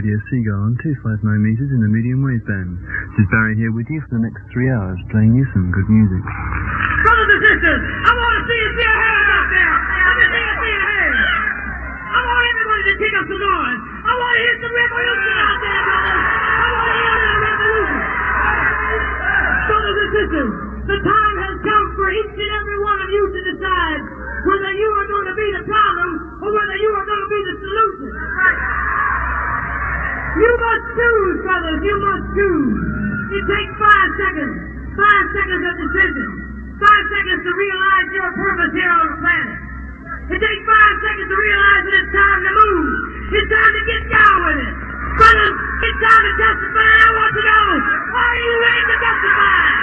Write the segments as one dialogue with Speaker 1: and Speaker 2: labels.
Speaker 1: Radio Seagull on 259 meters in the medium wave band. This is Barry here with you for the next three hours, playing you some good music.
Speaker 2: Brothers and sisters, I want to see you see your hands out there. Let me see you see your hands. I want everybody to kick up some noise. I want to hear some revolution out there, brothers. I want to hear some revolution. Brothers and sisters, the time has come for each and every one choose, brothers. You must choose. It takes five seconds. Five seconds of decision. Five seconds to realize your purpose here on the planet. It takes five seconds to realize that it's time to move. It's time to get down with it. Brothers, it's time to testify. I want to know, are you ready to testify?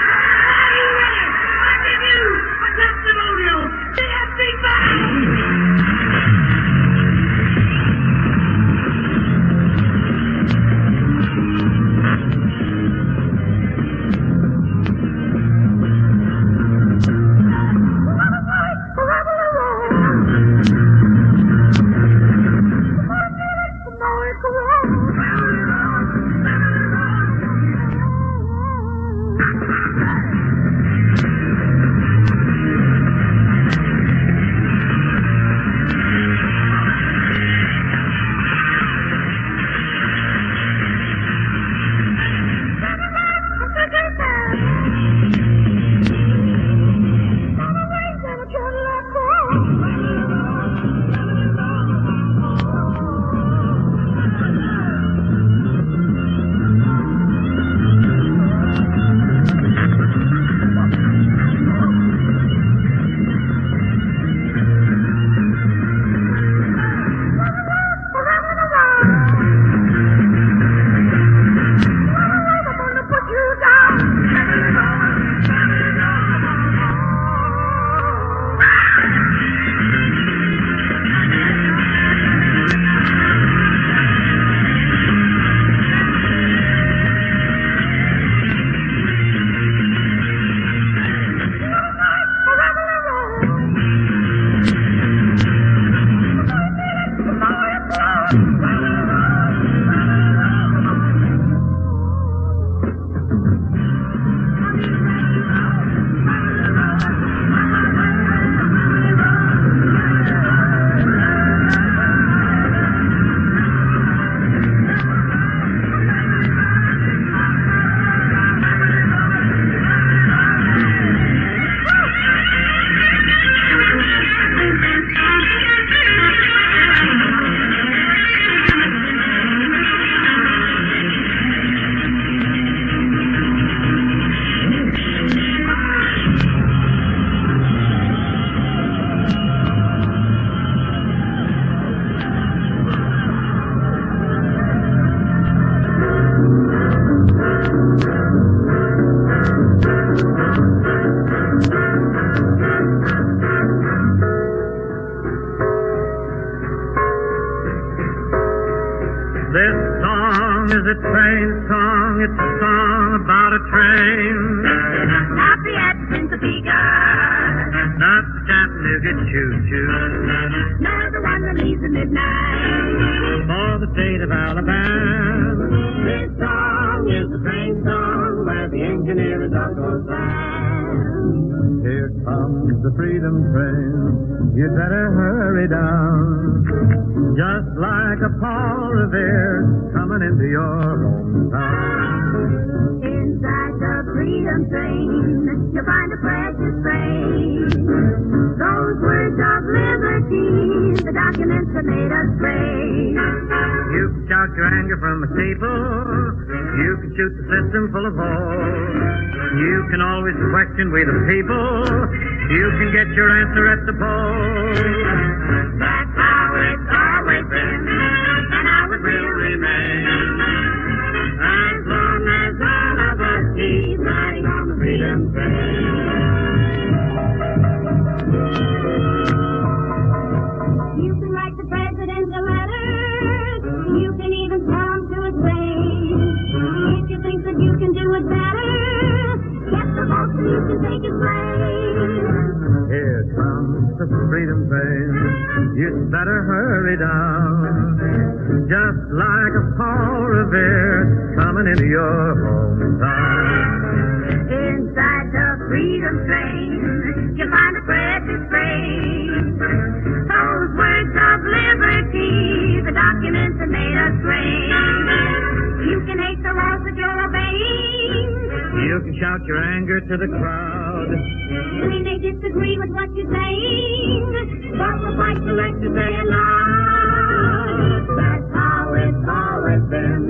Speaker 3: You'd better hurry down. Just like a Paul Revere coming into your hometown.
Speaker 4: Freedom train, you'll find a precious phrase. Those words of liberty, the documents that made us brave.
Speaker 3: You can shout your anger from the steeple. You can shoot the system full of holes. You can always question we the people. You can get your answer at the polls.
Speaker 4: That's how it's always been,
Speaker 3: Here comes the freedom train. You'd better hurry down. Just like a Paul Revere coming into your hometown.
Speaker 2: Inside the freedom train, you find a precious phrase. Those words of liberty, the documents that made us great. You can hate the laws that you're obeying.
Speaker 3: You can shout your anger to the crowd.
Speaker 2: We may disagree with what you're saying, but we'll fight to let you say it loud. That's how it's always been,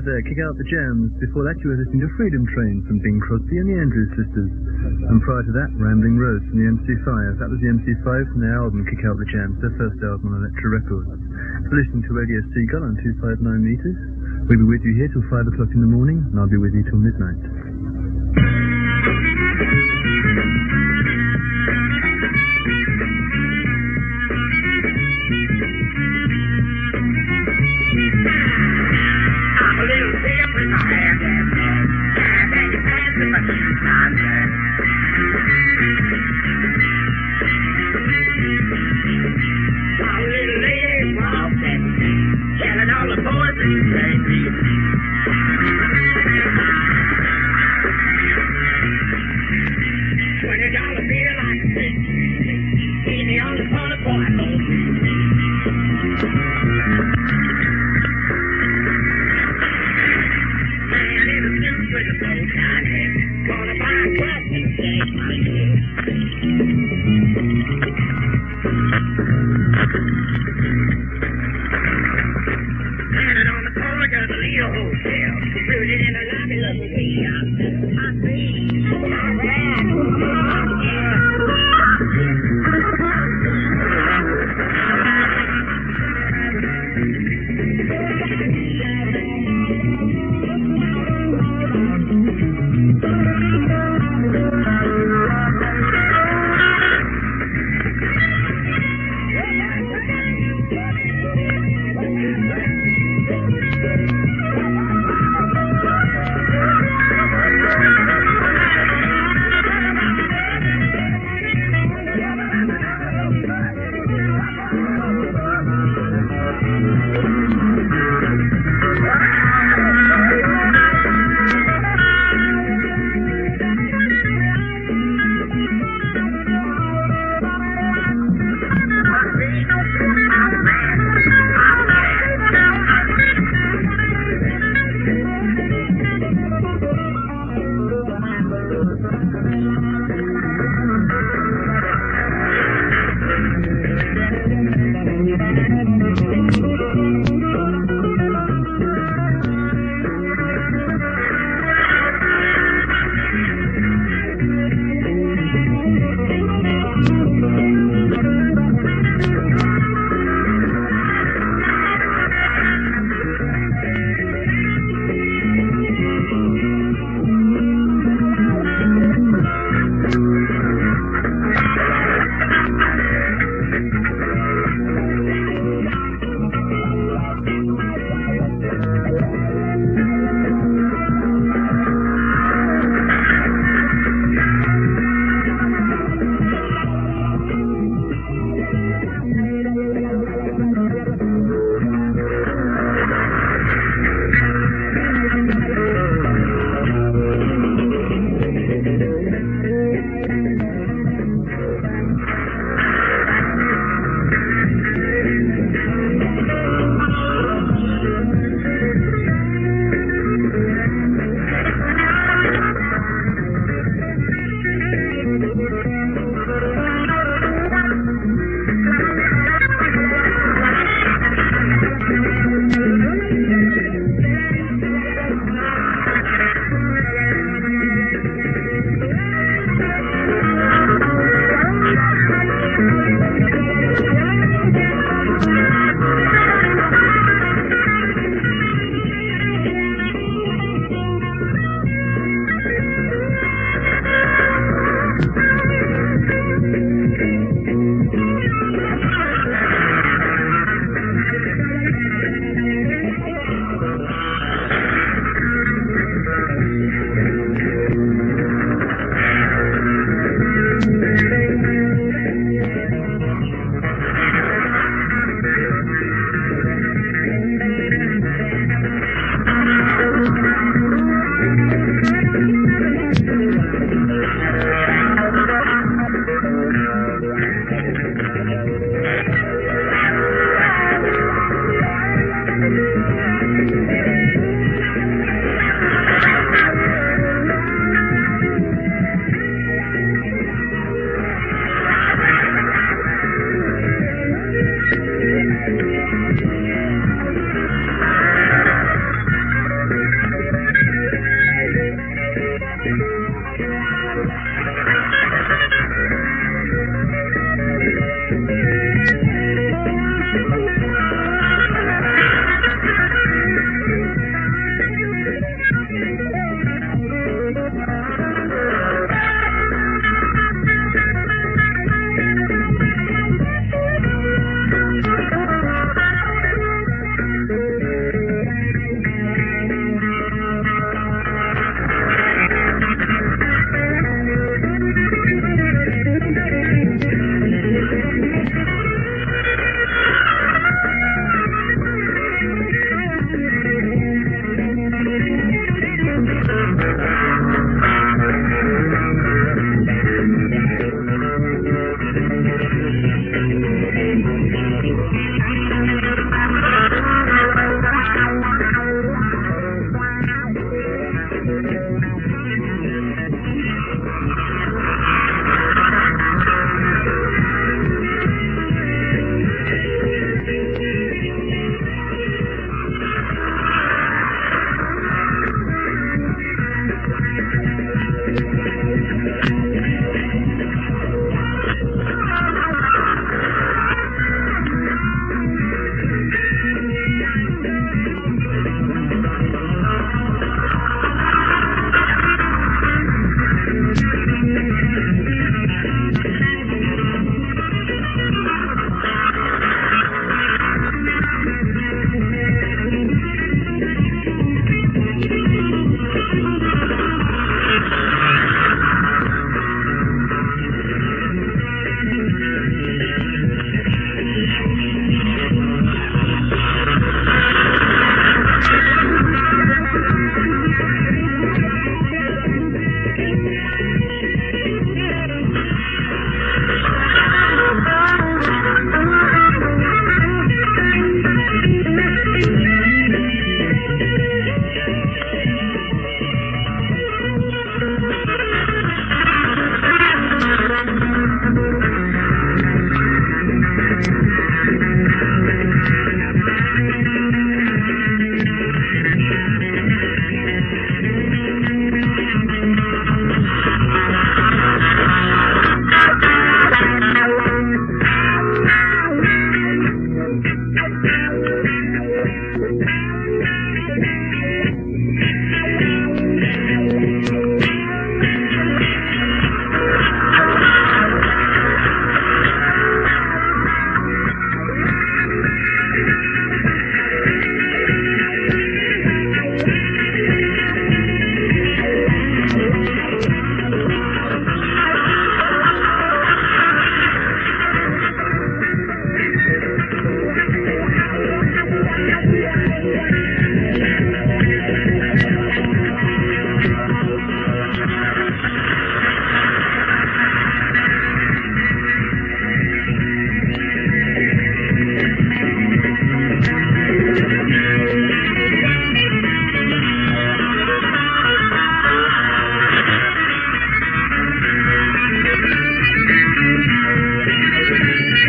Speaker 5: MC5 there, Kick Out the Jams. Before that you were listening to Freedom Train from Bing Crosby and the Andrews Sisters. And prior to that, Rambling Rose from the MC5. That was the MC5 from their album Kick Out the Jams, their first album on Elektra Records. You're listening to Radio Seagull on 259 meters. We'll be with you here till 5 o'clock in the morning, and I'll be with you till midnight.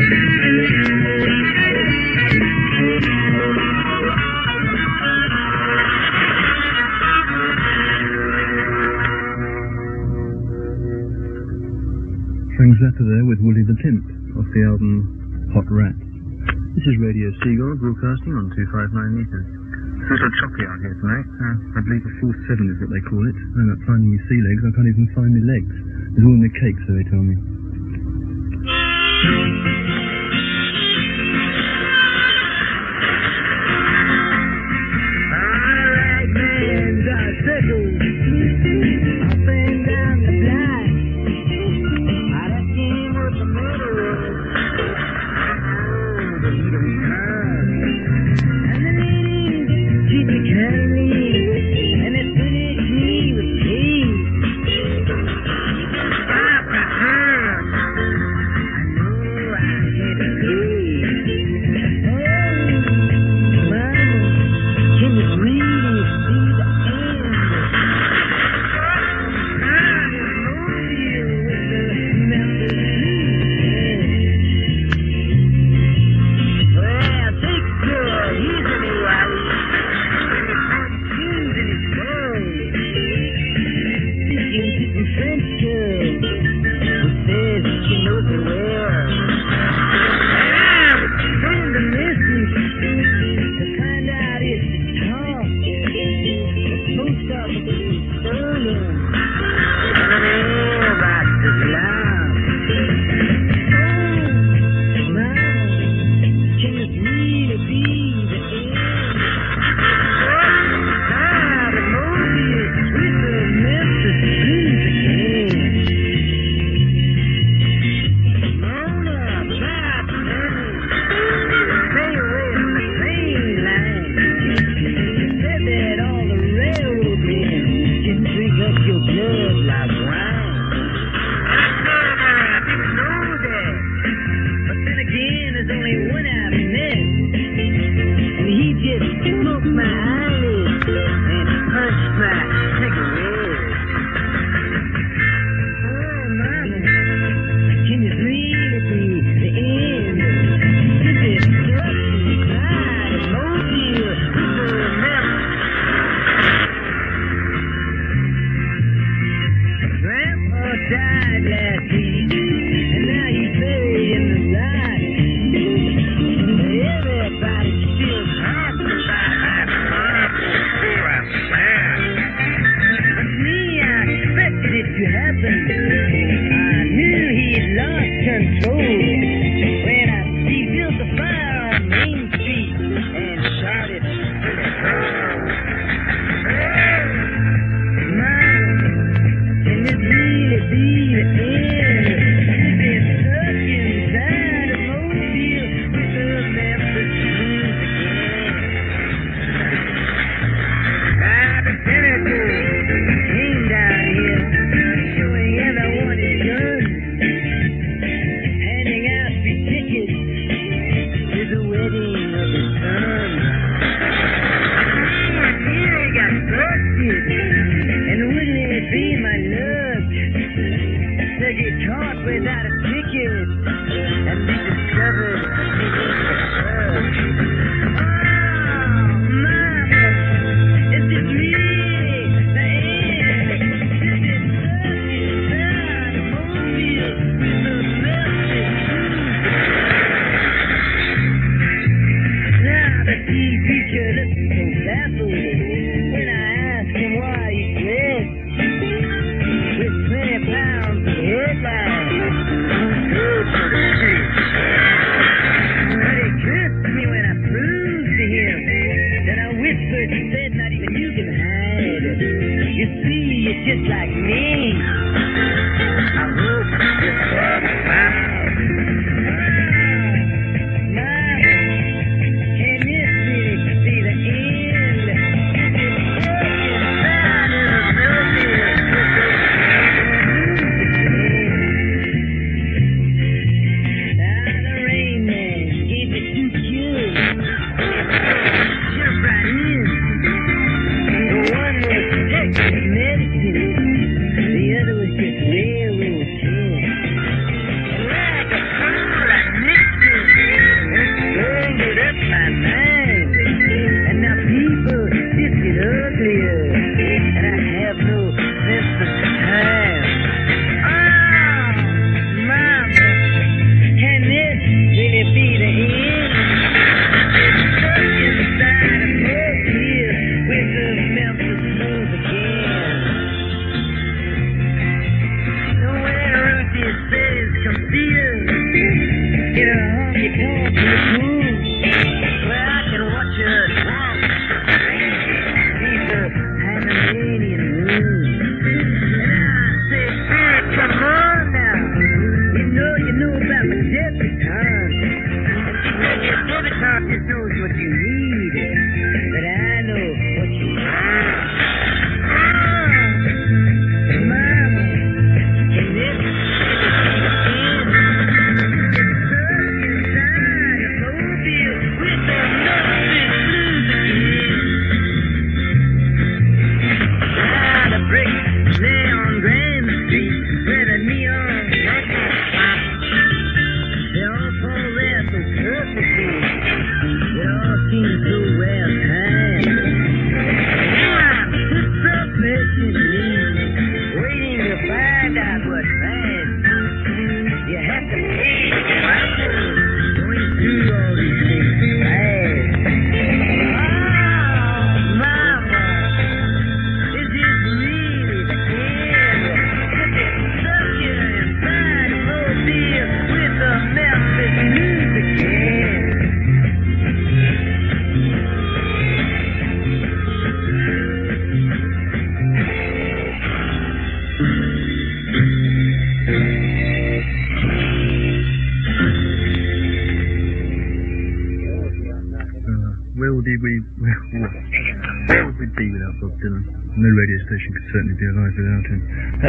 Speaker 1: Strings Zappa there with Willie the Pimp off the album Hot Rats. This is Radio Seagull broadcasting on 259 meters. It's a little choppy out here tonight. Uh, I believe a 4-7 is what they call it. I'm not finding my sea legs. I can't even find my legs. It's all in the cake, so they tell me.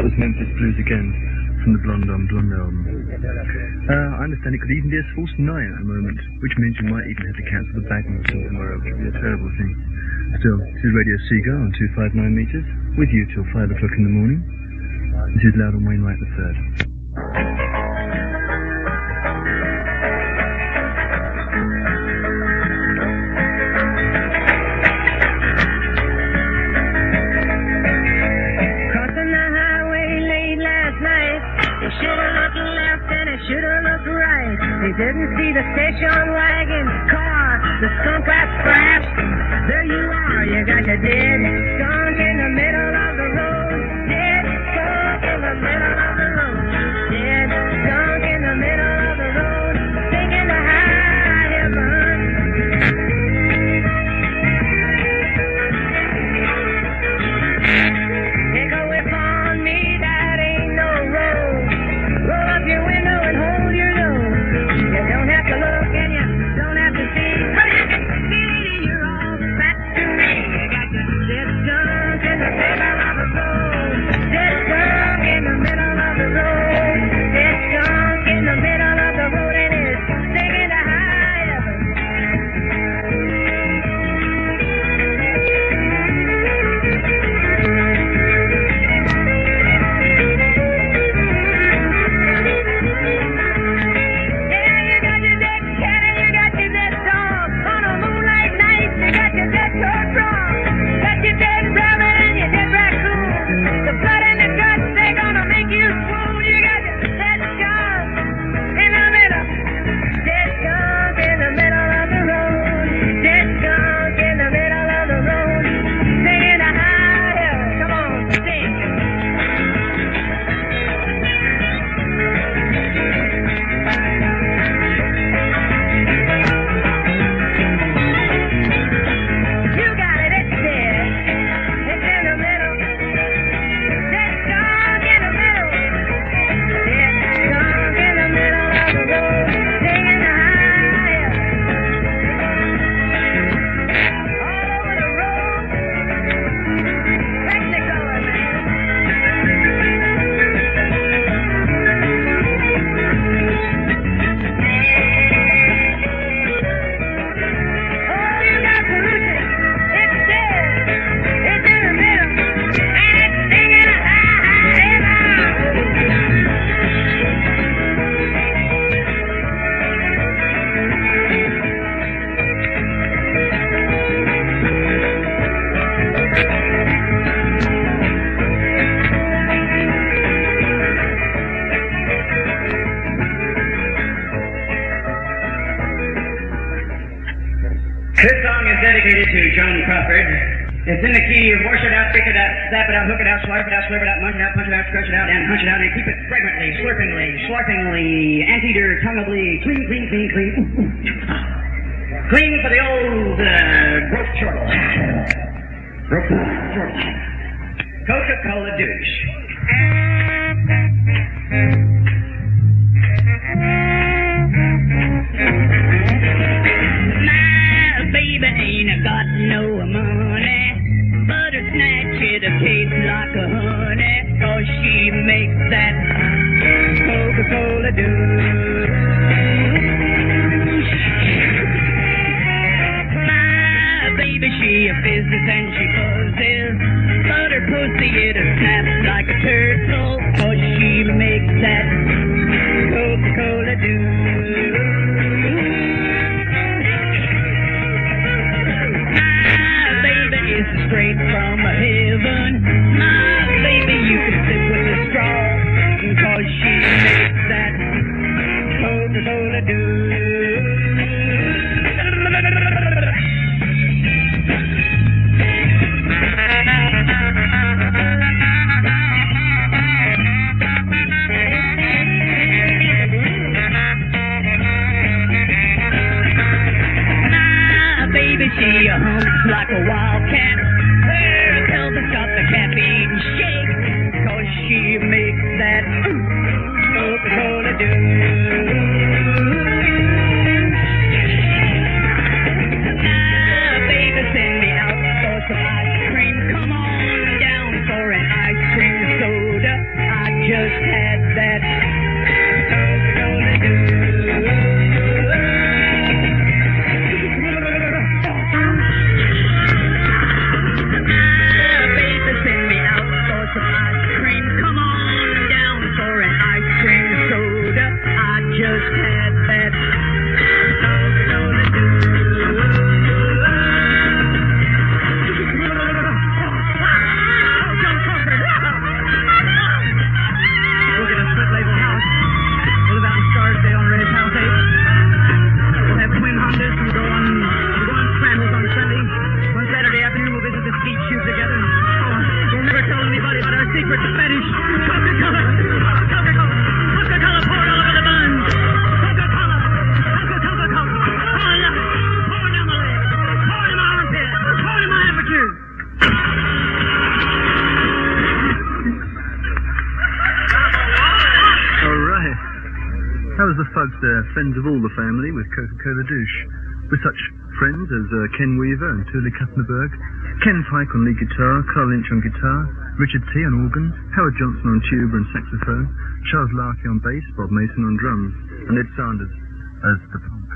Speaker 6: That was Memphis Blues again from the
Speaker 7: Blonde on Blonde album. Uh, I understand it could even be a force nine at the moment, which means you might even have to cancel the bagging or it would be a terrible thing. Still, this is Radio Seagull on 259 meters, with you till 5 o'clock in the morning. This is Loudon Wainwright III.
Speaker 1: They didn't see the station wagon, car, the skunk got scratched. There you are, you got your dead skunk in the middle
Speaker 8: barfingly, anteater tongueably, clean, clean, clean, clean. clean for the old uh, broke chortle. broke chortle.
Speaker 7: How was the Friends of all the family with Coca-Cola douche. With such friends as uh, Ken Weaver and Tuli Kupferberg, Ken Pine on lead guitar, Carl Lynch on guitar, Richard T on organ, Howard Johnson on tuba and saxophone, Charles Larkey on bass, Bob Mason on drums, and Ed Sanders as the punk.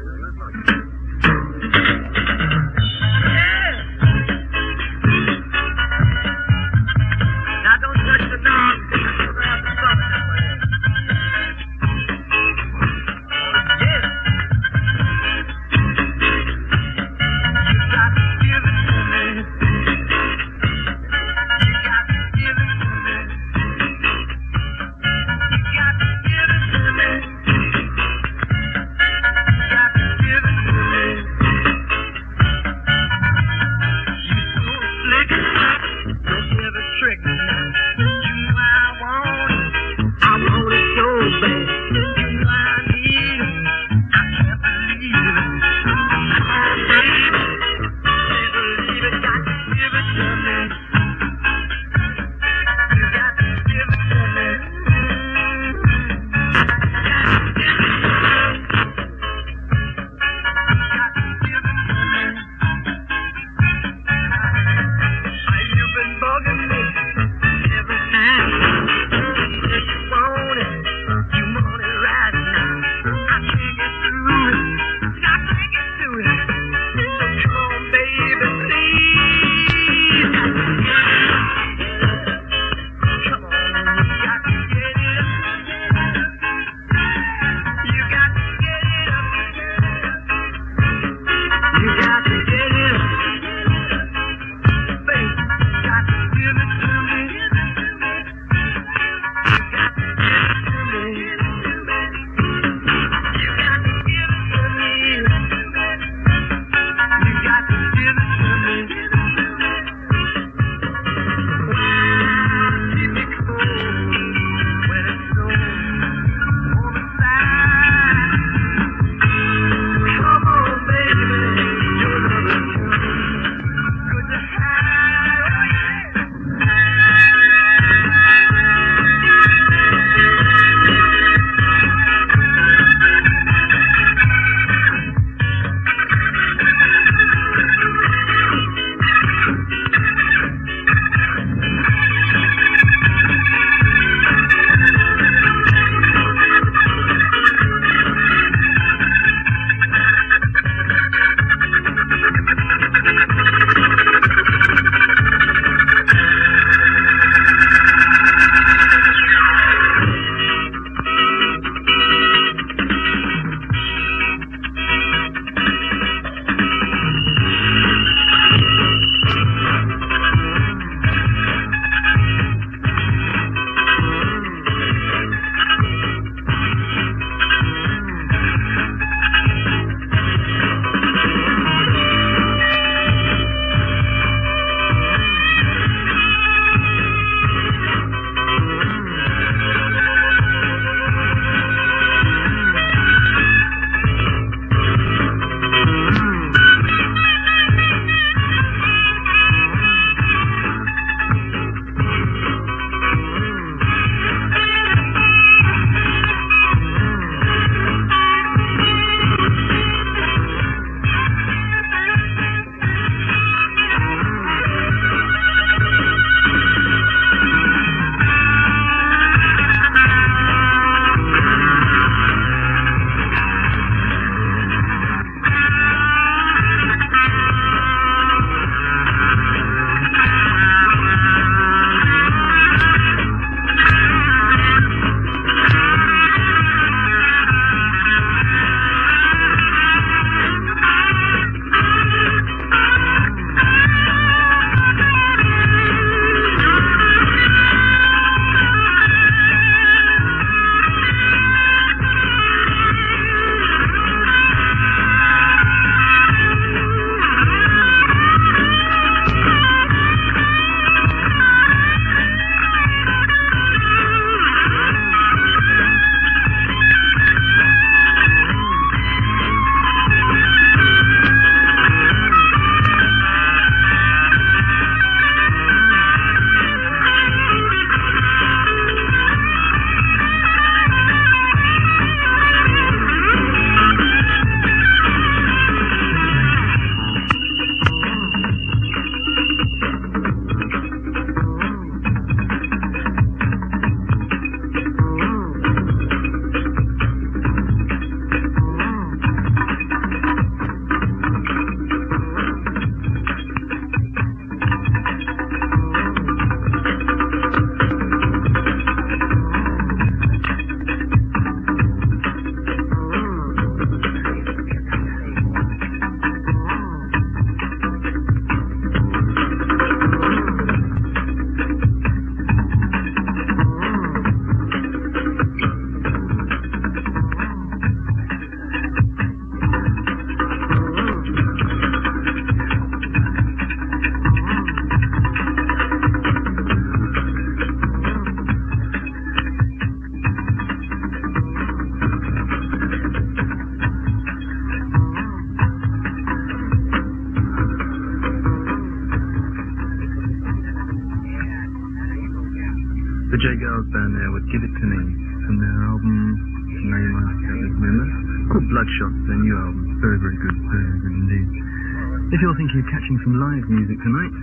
Speaker 2: If you're thinking of catching some live music tonight,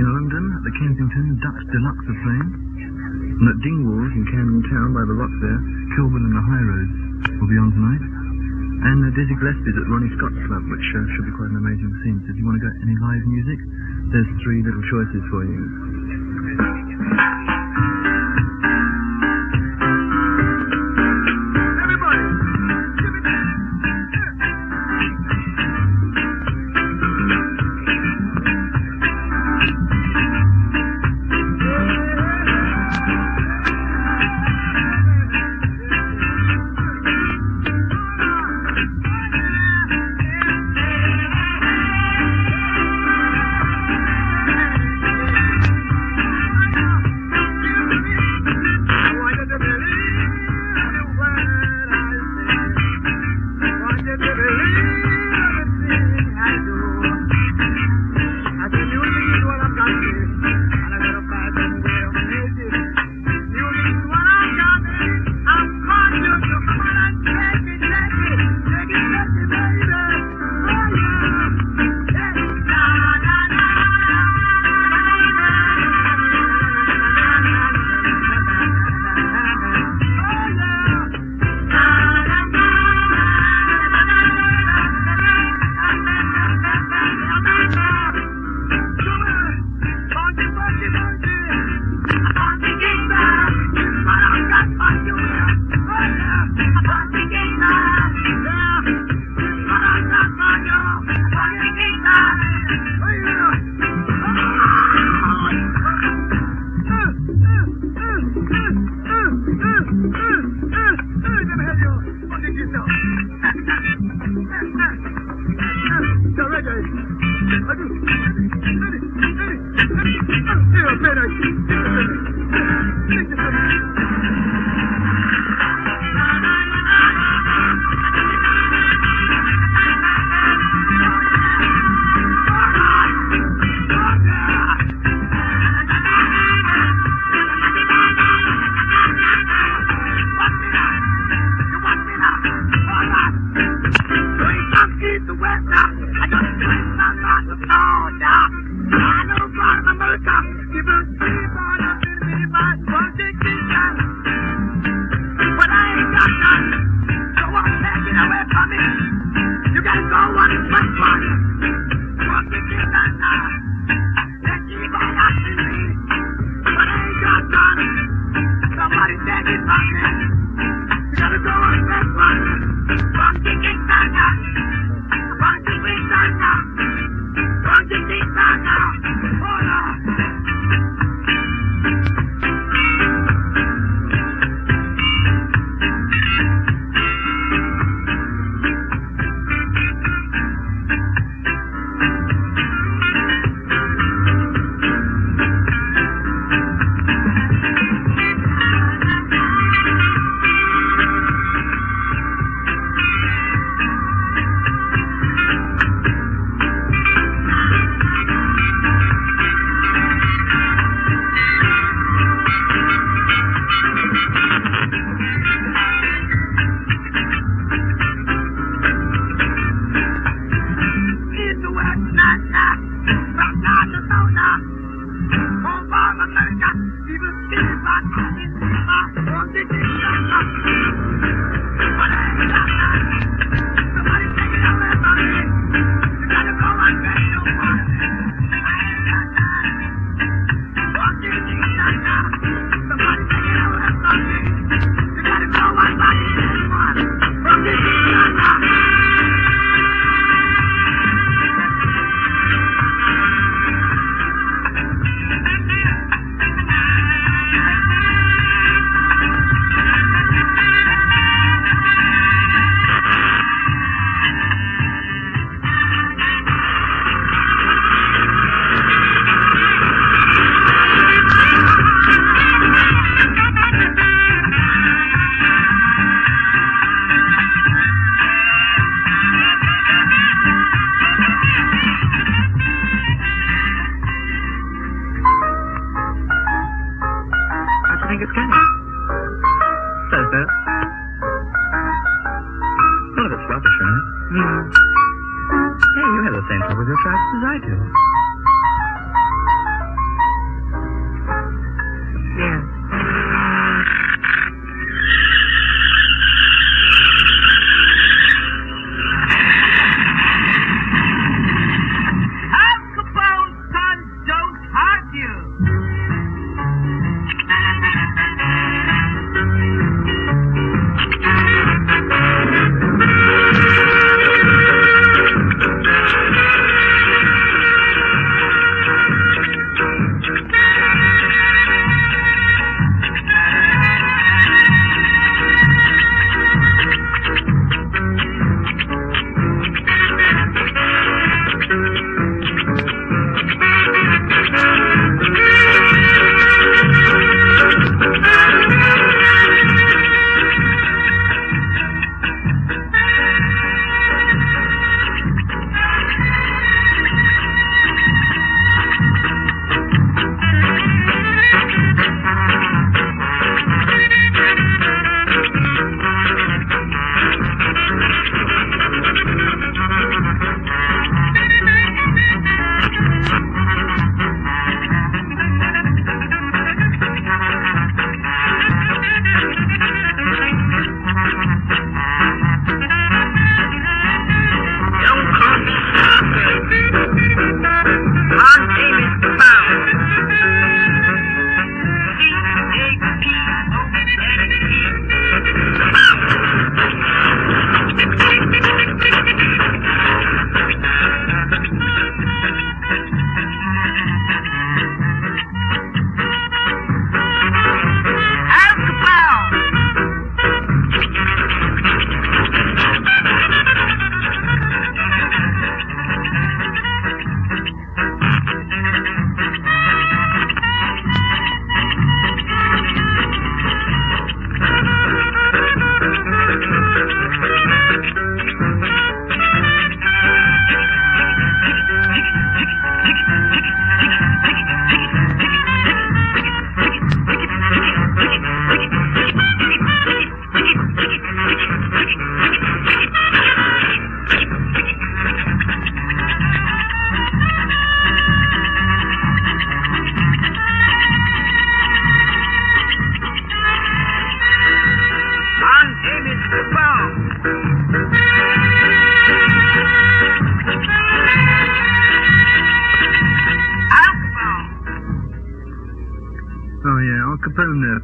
Speaker 2: in London, at the Kensington Ducks Deluxe are playing. And at Dingwalls in Camden Town by the rocks there, Kilburn and the High Roads will be on tonight. And uh, Dizzy Gillespie's at Ronnie Scott's Club, which uh, should be quite an amazing scene. So if you want to get any live music, there's three little choices for you.
Speaker 9: You think it's going? So so. Well, if it's rubbish, right? Hmm. Hey, you have the same trouble with your trousers as I do.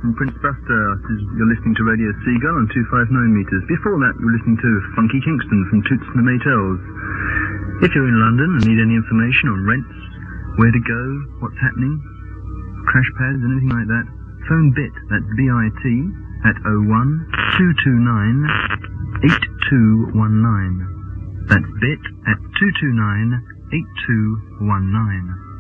Speaker 7: From Prince Buster. You're listening to Radio Seagull on 259 meters. Before that, you were listening to Funky Kingston from Toots and the Maytals. If you're in London and need any information on rents, where to go, what's happening, crash pads, anything like that, phone BIT, oh that's B-I-T, at 01 229 8219. That's BIT at 229 8219.